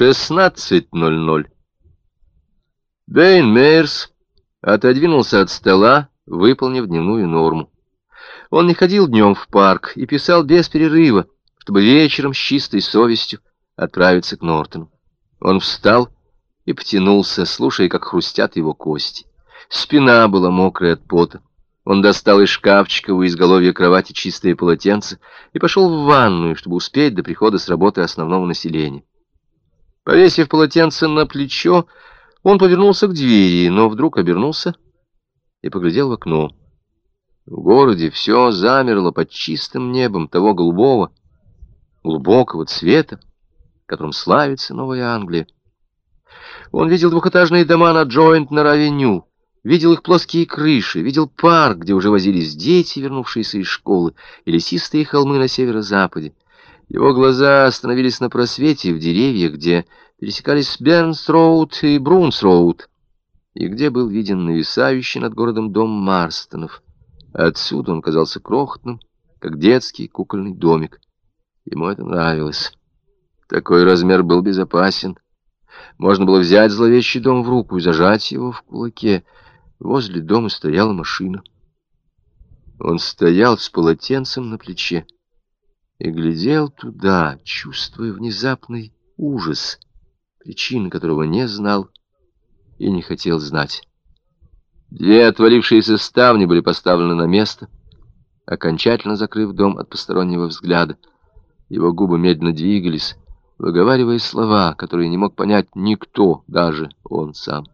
16.00. Бэйн Мейерс отодвинулся от стола, выполнив дневную норму. Он не ходил днем в парк и писал без перерыва, чтобы вечером с чистой совестью отправиться к Нортону. Он встал и потянулся, слушая, как хрустят его кости. Спина была мокрая от пота. Он достал из шкафчика у изголовья кровати чистое полотенце и пошел в ванную, чтобы успеть до прихода с работы основного населения. Повесив полотенце на плечо, он повернулся к двери, но вдруг обернулся и поглядел в окно. В городе все замерло под чистым небом того голубого, глубокого цвета, которым славится Новая Англия. Он видел двухэтажные дома на Джойнт-на-Равеню, видел их плоские крыши, видел парк, где уже возились дети, вернувшиеся из школы, и лесистые холмы на северо-западе. Его глаза остановились на просвете в деревьях, где пересекались Бернс-Роуд и Брунс-Роуд, и где был виден нависающий над городом дом Марстонов. Отсюда он казался крохотным, как детский кукольный домик. Ему это нравилось. Такой размер был безопасен. Можно было взять зловещий дом в руку и зажать его в кулаке. Возле дома стояла машина. Он стоял с полотенцем на плече и глядел туда, чувствуя внезапный ужас, причин которого не знал и не хотел знать. Две отвалившиеся ставни были поставлены на место, окончательно закрыв дом от постороннего взгляда. Его губы медленно двигались, выговаривая слова, которые не мог понять никто, даже он сам.